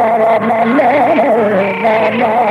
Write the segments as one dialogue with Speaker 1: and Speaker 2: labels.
Speaker 1: da da da da da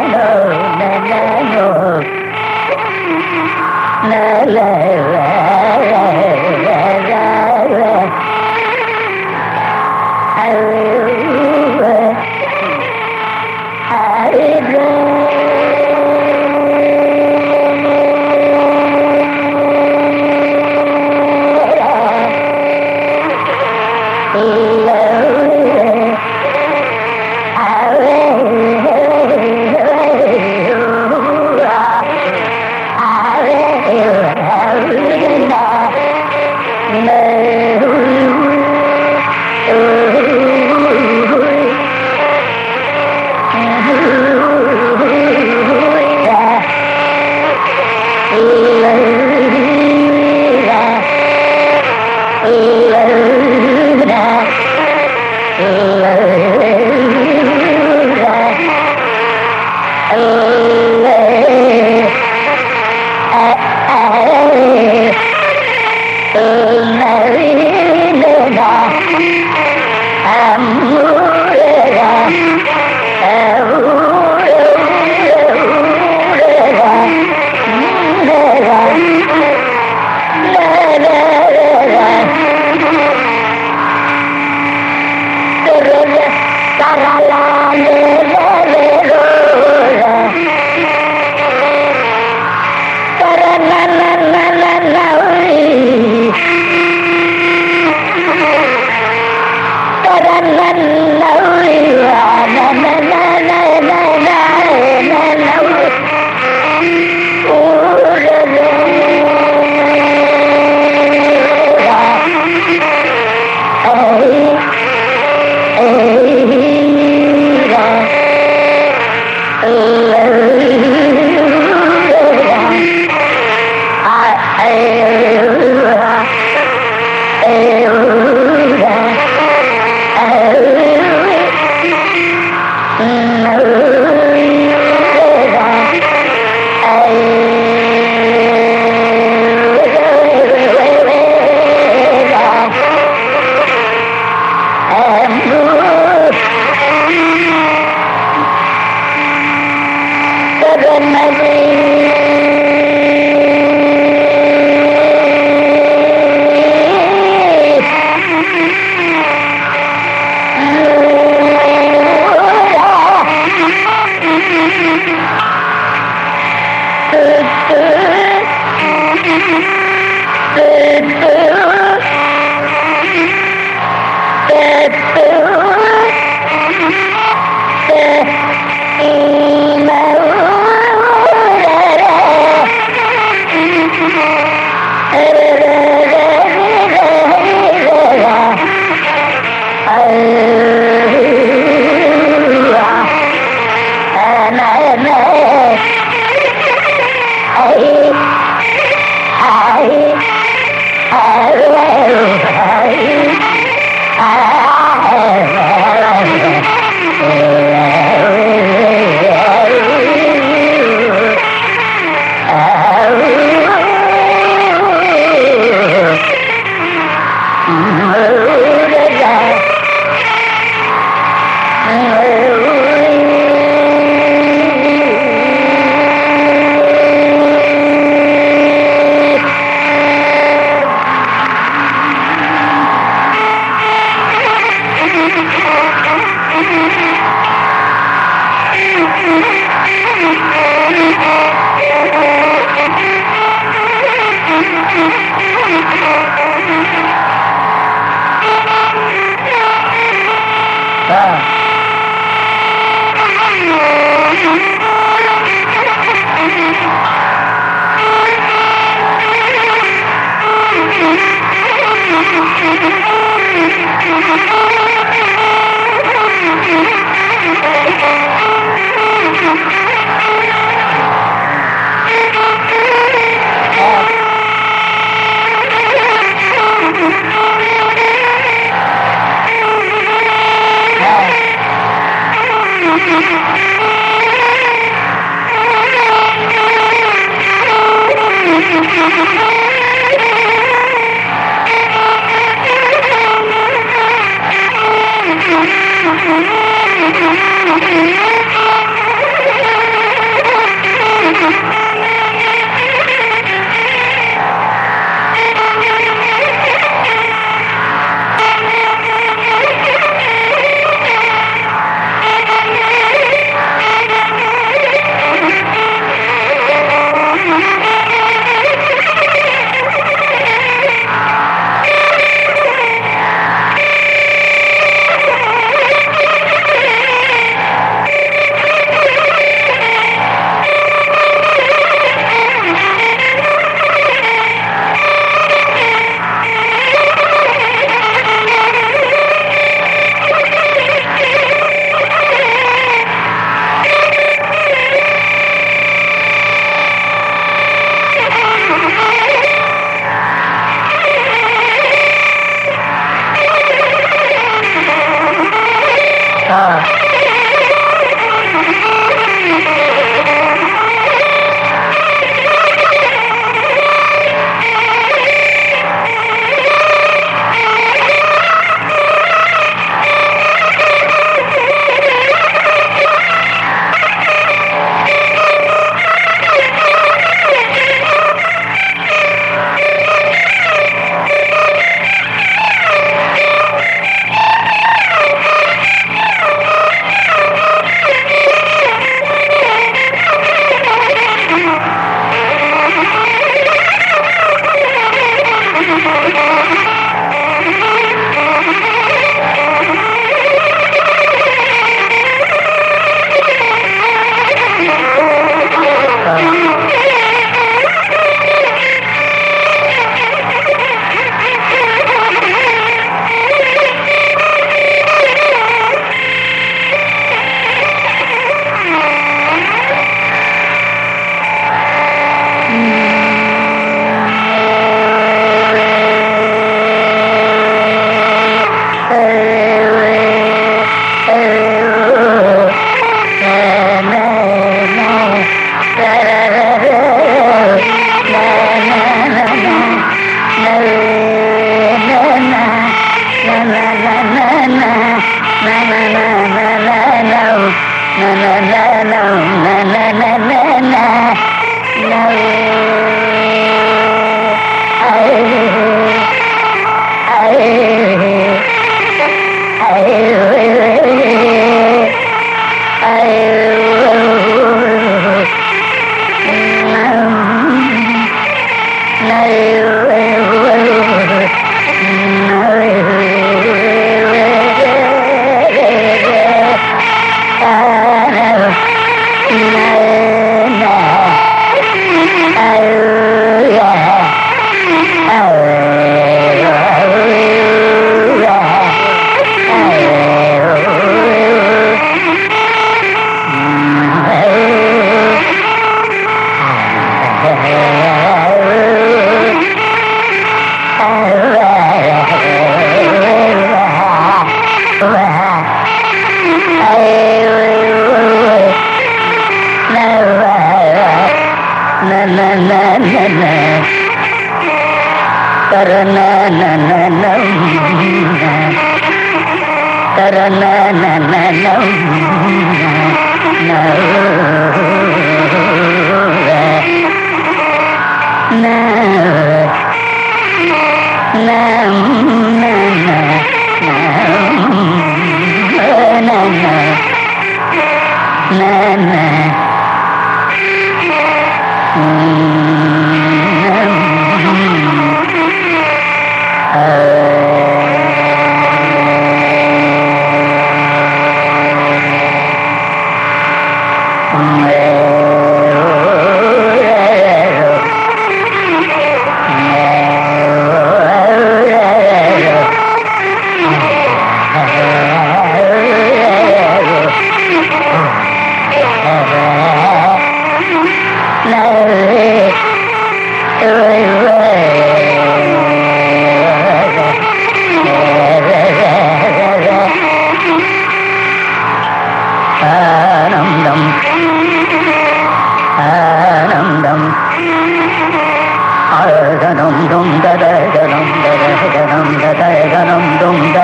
Speaker 1: ததகனம் ததகனம் ததகனம் துந்த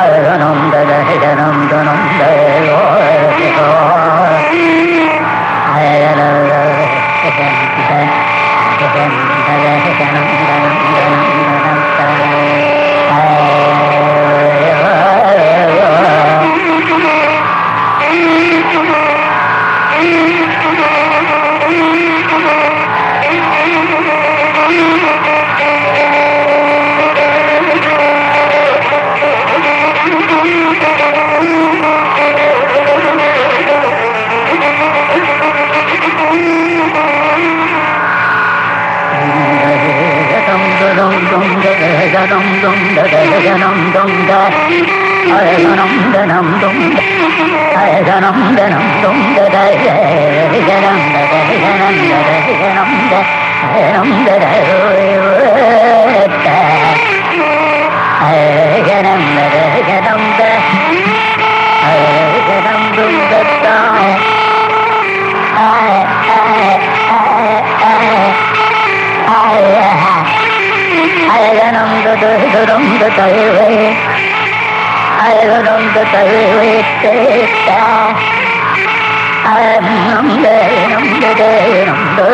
Speaker 1: அழகனம் ததகனம் தனம் ഹരണം ധനം തും ഹരണം ധനം തും ഹരണം ഹരണം ഹരണം ഹരണം ഹരണം ഹരണം ഹരണം തും ഹരണം ദുദുരം ദുതൈ ആയതുകൊണ്ട് കൈവേറ്റേറ്റ നമ്പേ നമ്പേ നമ്പേ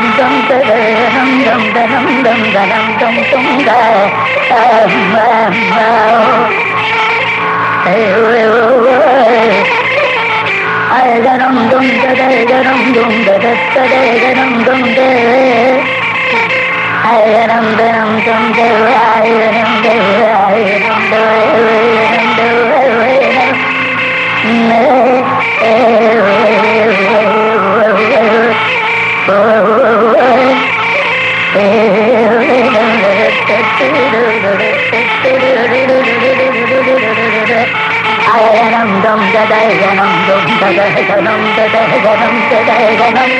Speaker 1: dum dum da da dum dum da dum dum da dum dum dum da um um hey hey hey ay da dum dum da da da dum dum da da da da da dum dum da ay da dum da dum dum da ay da dum da ay da dum da dum da dum da Hey, hey, hey, hey, hey, hey. அககணந்தம் தககணம் தககணம் தககணம்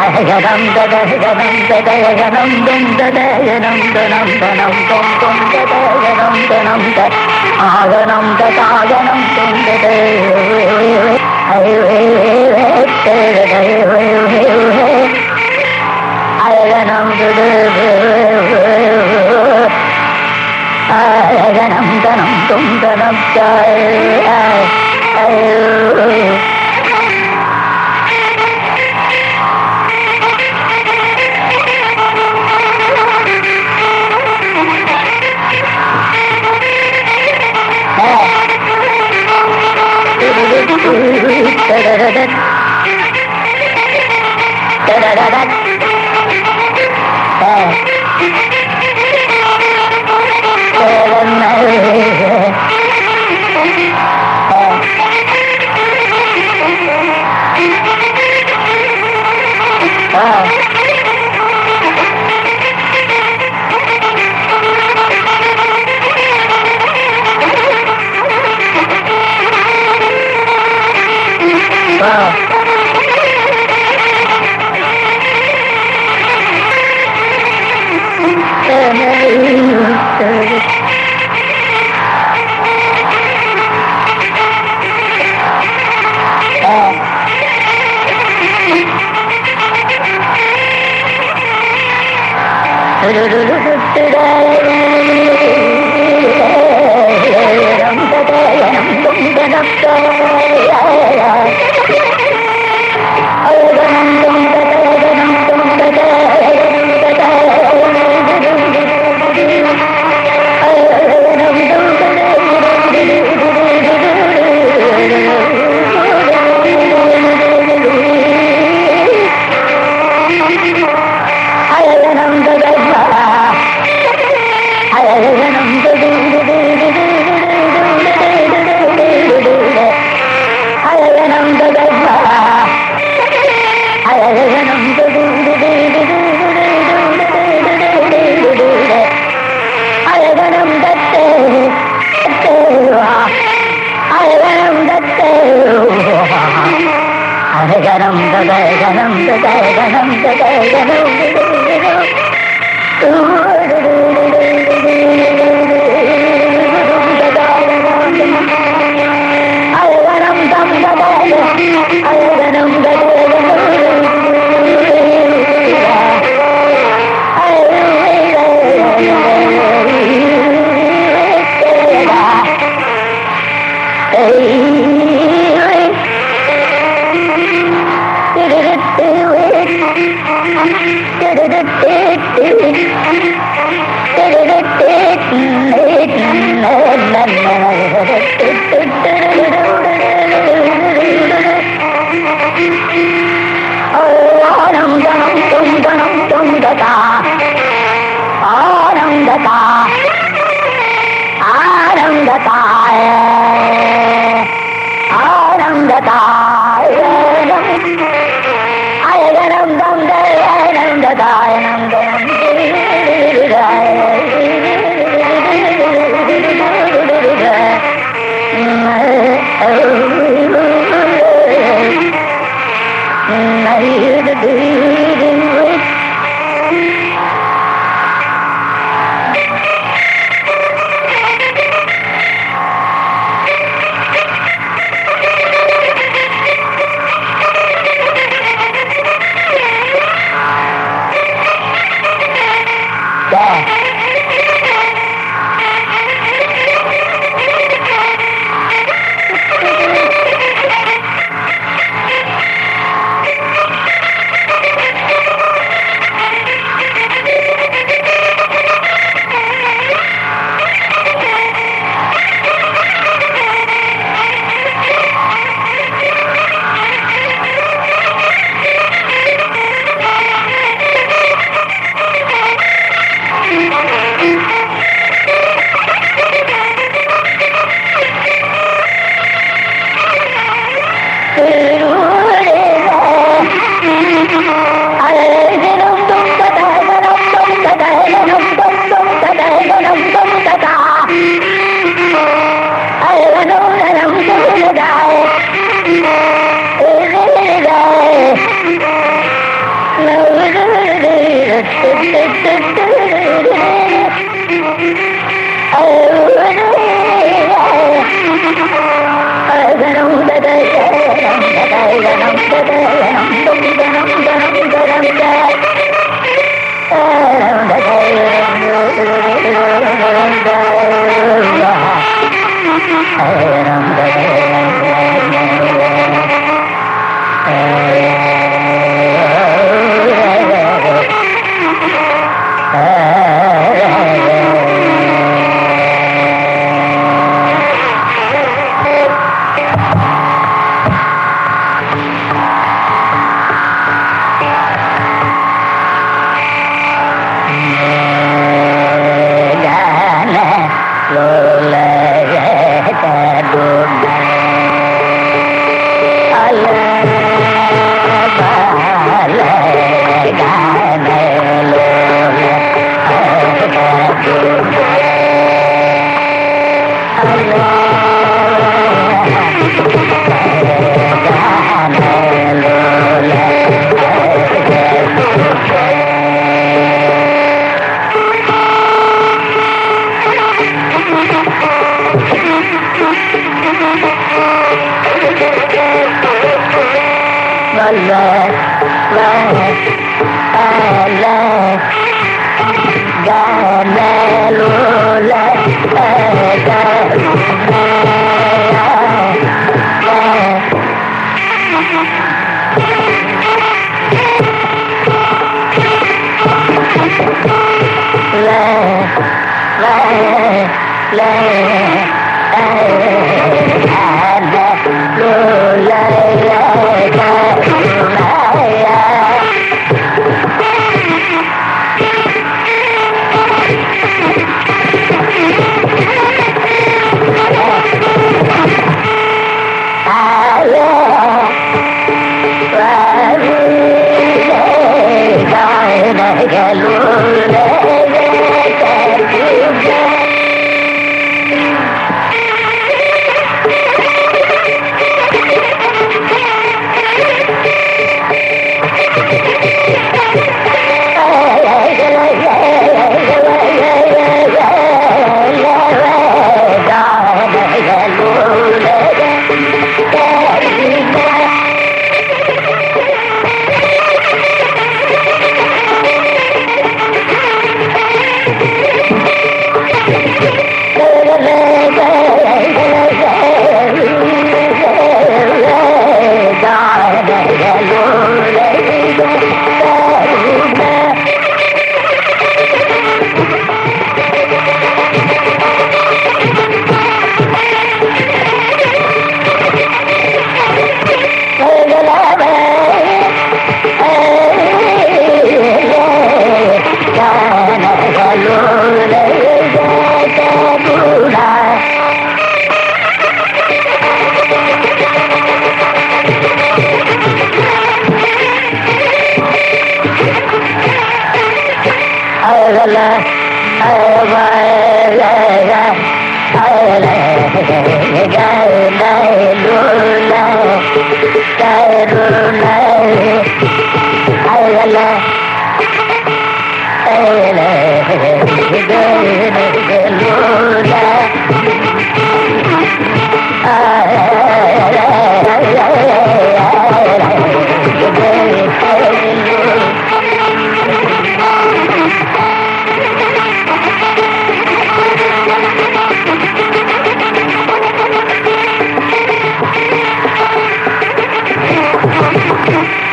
Speaker 1: அககணம் தககணம் தககணம் தும் தககணம் தனம் தனம் தொம் தொம் தககணம் தனம் த ஆகணம் தகாகணம் தும் ததே அழகணம் துது அழகணம் தனம் தும் தனம் தாய் da da da da போயிட்டாங்களா Yeah. अल्लाह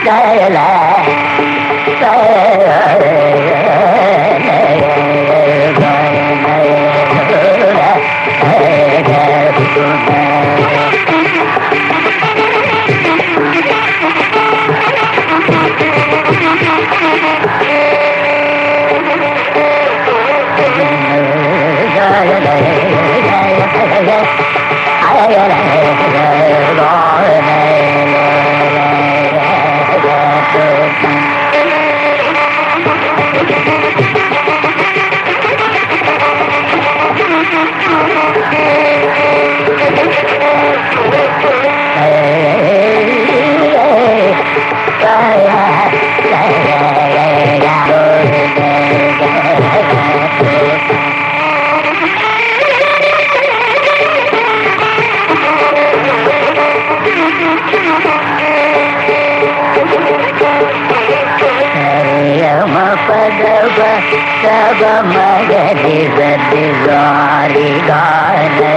Speaker 1: Skyline. सब मगरी सती गारी गान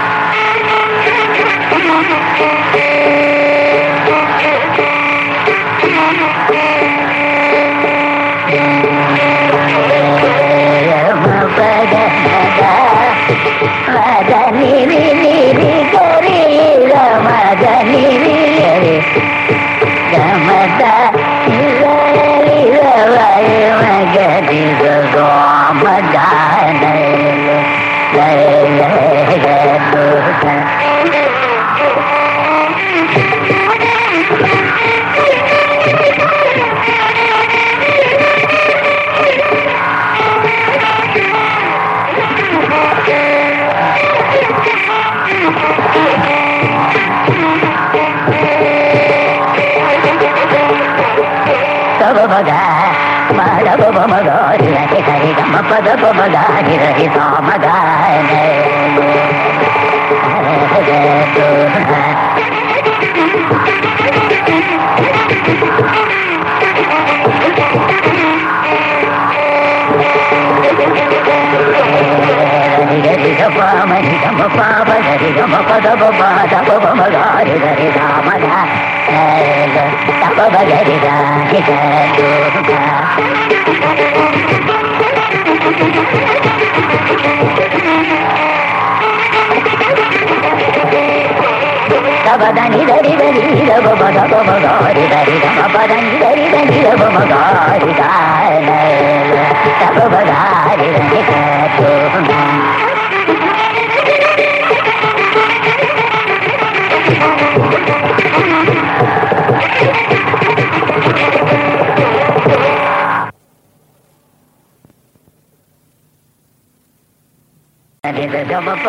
Speaker 1: Yeah. पद पदानि रहिता मदान Thank you. రి సా మగ గరి గ మని గమ పాప గరి గమ పద బ పద బ మగ రి రి పదని దరి దరి రవ పద పమ గారి దరి రమ పదని దరి దరి రవ మ గారి గాన తప గ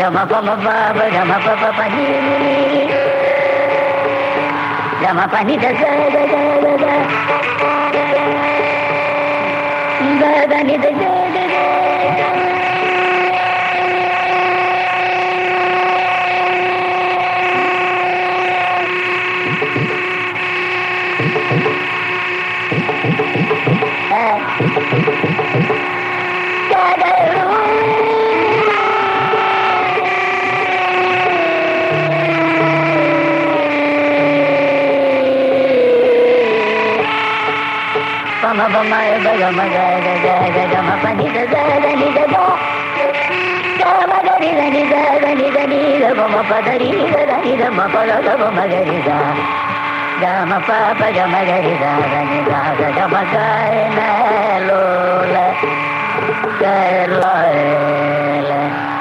Speaker 1: గమ ప బ బ బ బ మ బ బ Dama panita da. Thank you. మ మ ప బ గ మ గ రి గ గ ని గ గ మ ప ని ద గ గ ని ర మ మ గ మ ప బ గ మ ప ని ని గమ ప మ ప బ గ మ ప ప ప ని ని ని గమ పని ద గ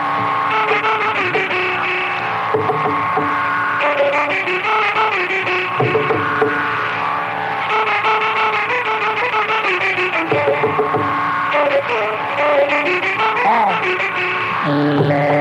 Speaker 1: ले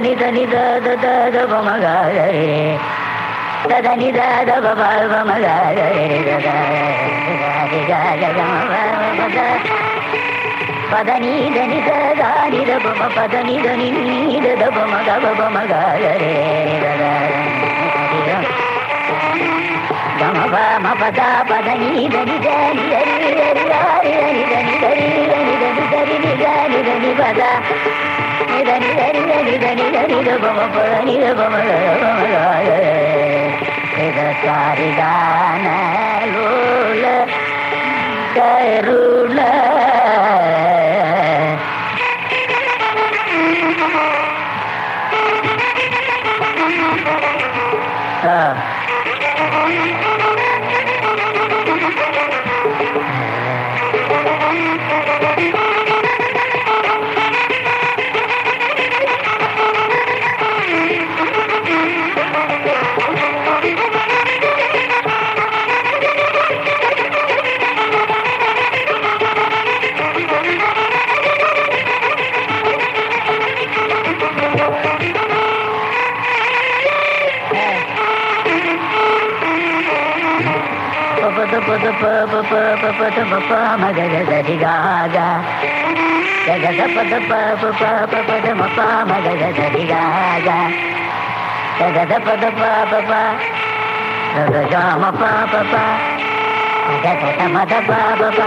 Speaker 1: దని దని గ దాద గ దని ద గ పదని దని పమ పమ గ గ మ గ గ గ గ గ మ ప దని ద గ గ ని ద గ గ మ గ ని ద ని సారిగానూల కరుళ Thank you. ప ప ప ప పద ప ప మ గ గ గ రి గా గా గ గ గ పద ప ప ప ప పద మ ప మ గ గ గ రి గా గ గ గ పద ప ప ప గ గ గ మ ప ప ప గ గ మ ద ప ప ప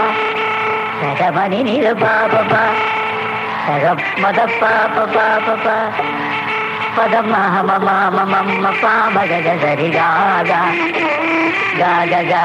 Speaker 1: గ గ మ ని ని ద ప ప ప గ గ మ ద ప ప ప ప ప పద మ మ మ మ మ ప మ గ గ గ రి గా గా గా గా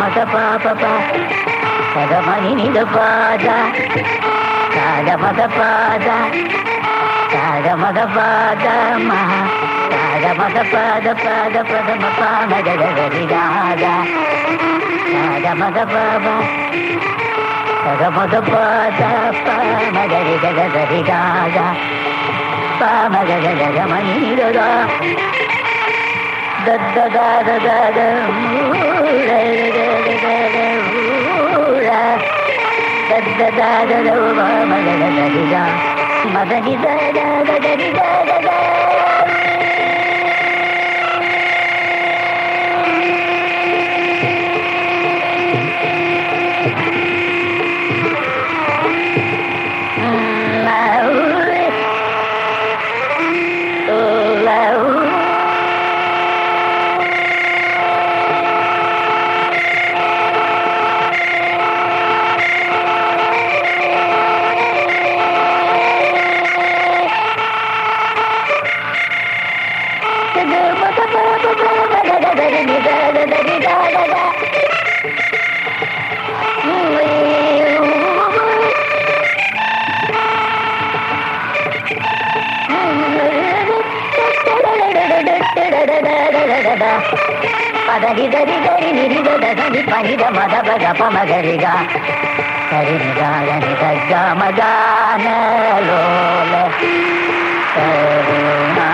Speaker 1: పద పాప పద మణి నిద పాద కాద పద పాద కాద మద పాద మహా కాద మద పాద పాద ప్రథమ పాద గద గది రాధ కాద మద పాద పదమగరి గగరి గాగా పామగగమణి దద్దదాదరవు మగరి మదని దాదా మహిద మద బగ పమగరిగా సరిని గాలని గజ్జా మదానలో కరుణా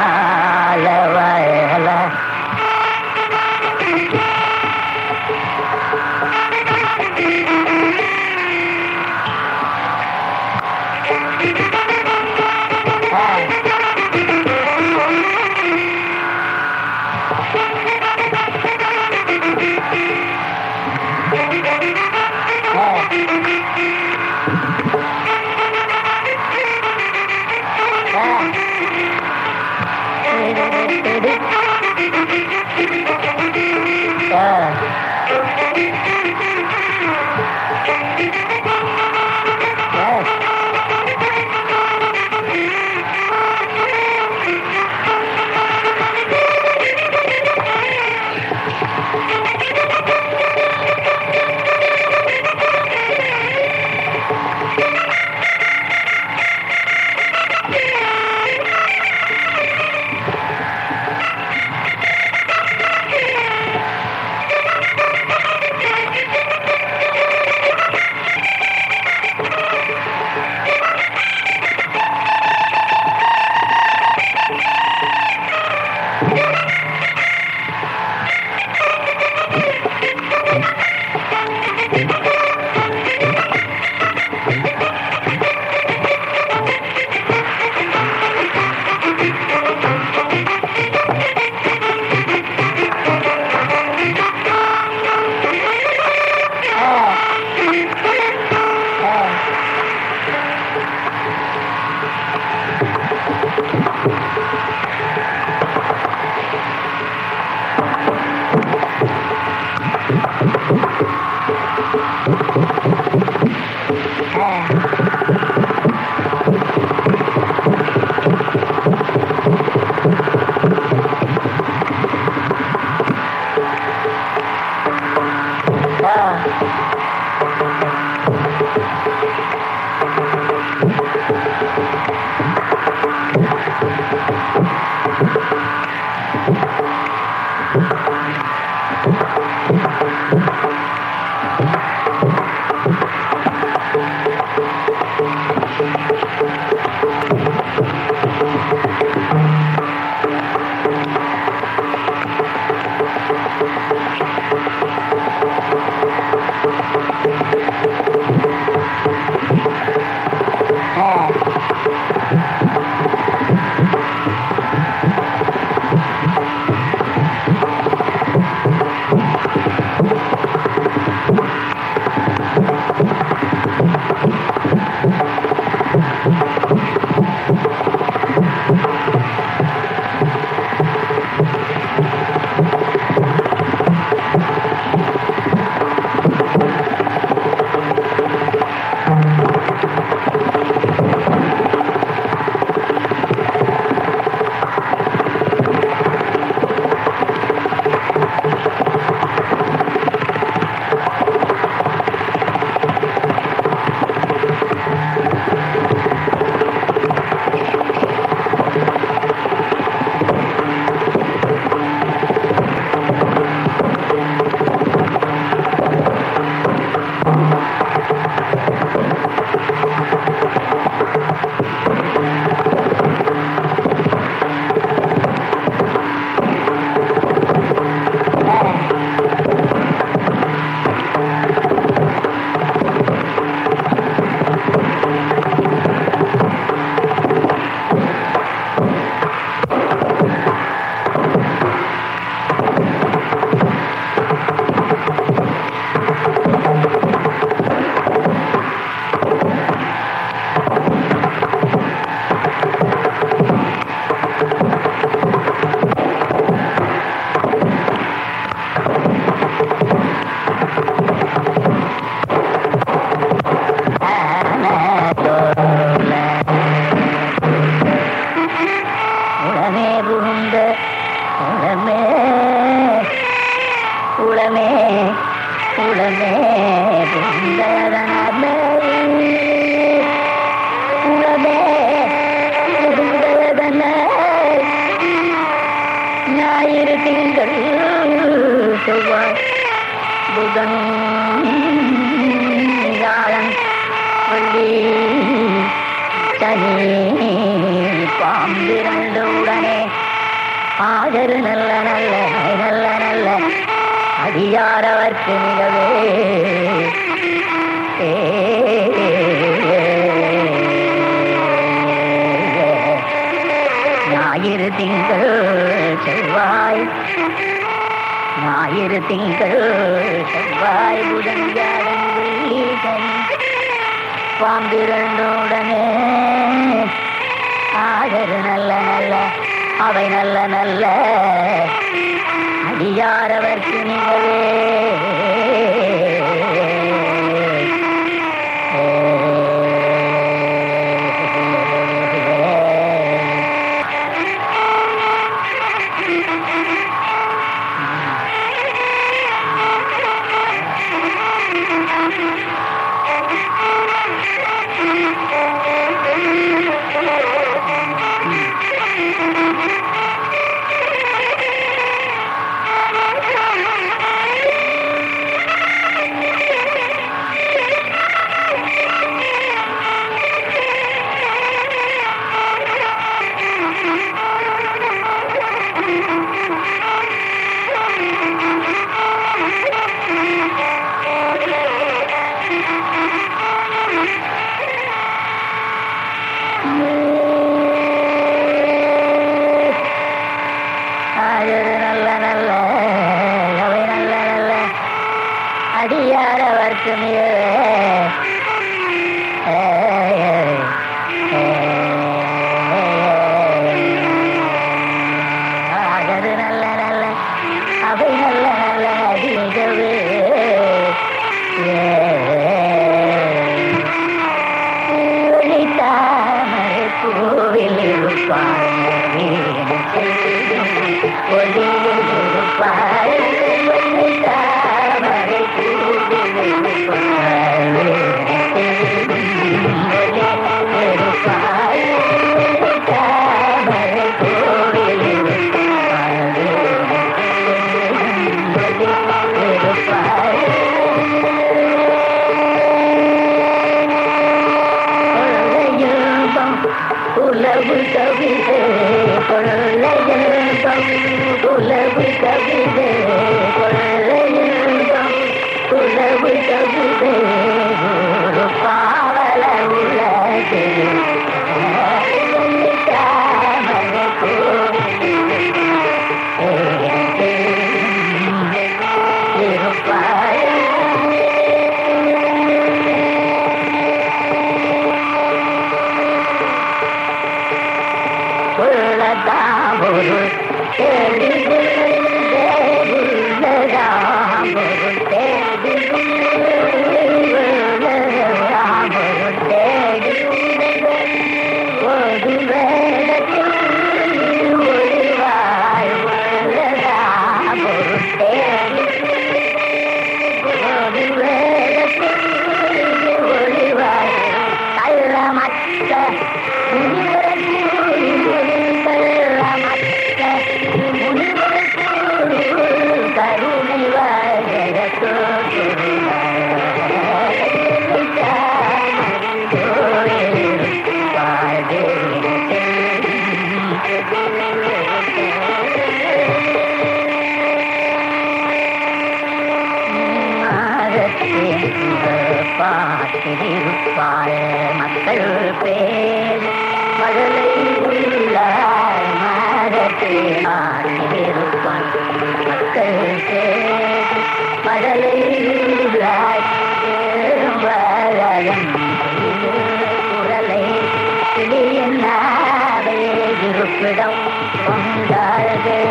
Speaker 1: விடம் கொண்டாடும்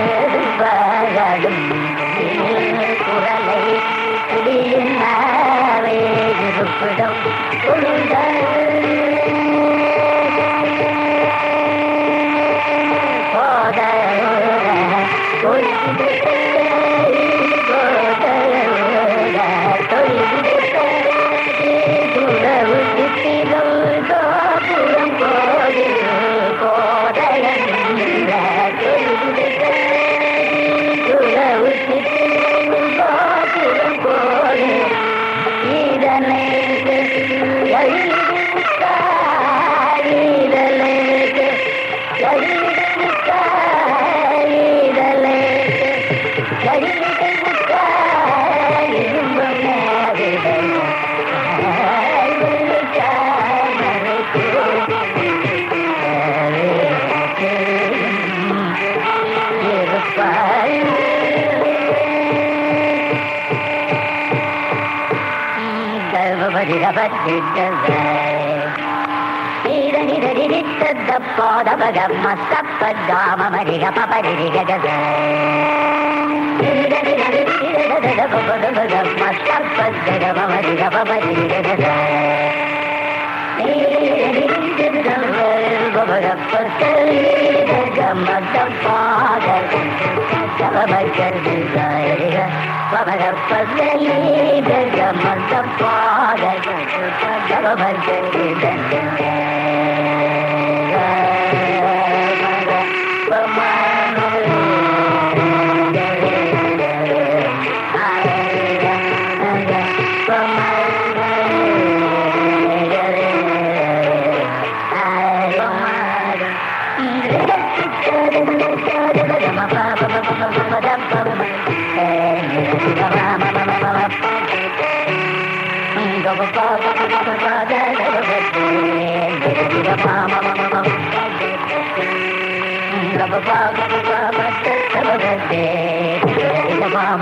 Speaker 1: குரலை குடியினாவே இருப்பிடம் கொண்ட ಬಿದ್ದದೆ ನೀರಿನಿತ್ತದ್ದ ಪಾದವಗ ಮಸ್ತಪ್ಪದ್ದ ಮಮರಿಗ ಪಪರಿಗ ಗದೆ ಮಸ್ತಪ್ಪದ್ದ ಮಮರಿಗ ಪಪರಿಗ ಗದೆ பாதல் भजन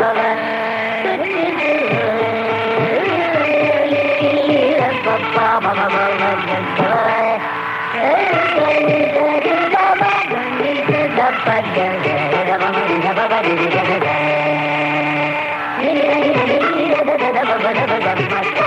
Speaker 1: Baba, పగ మస్త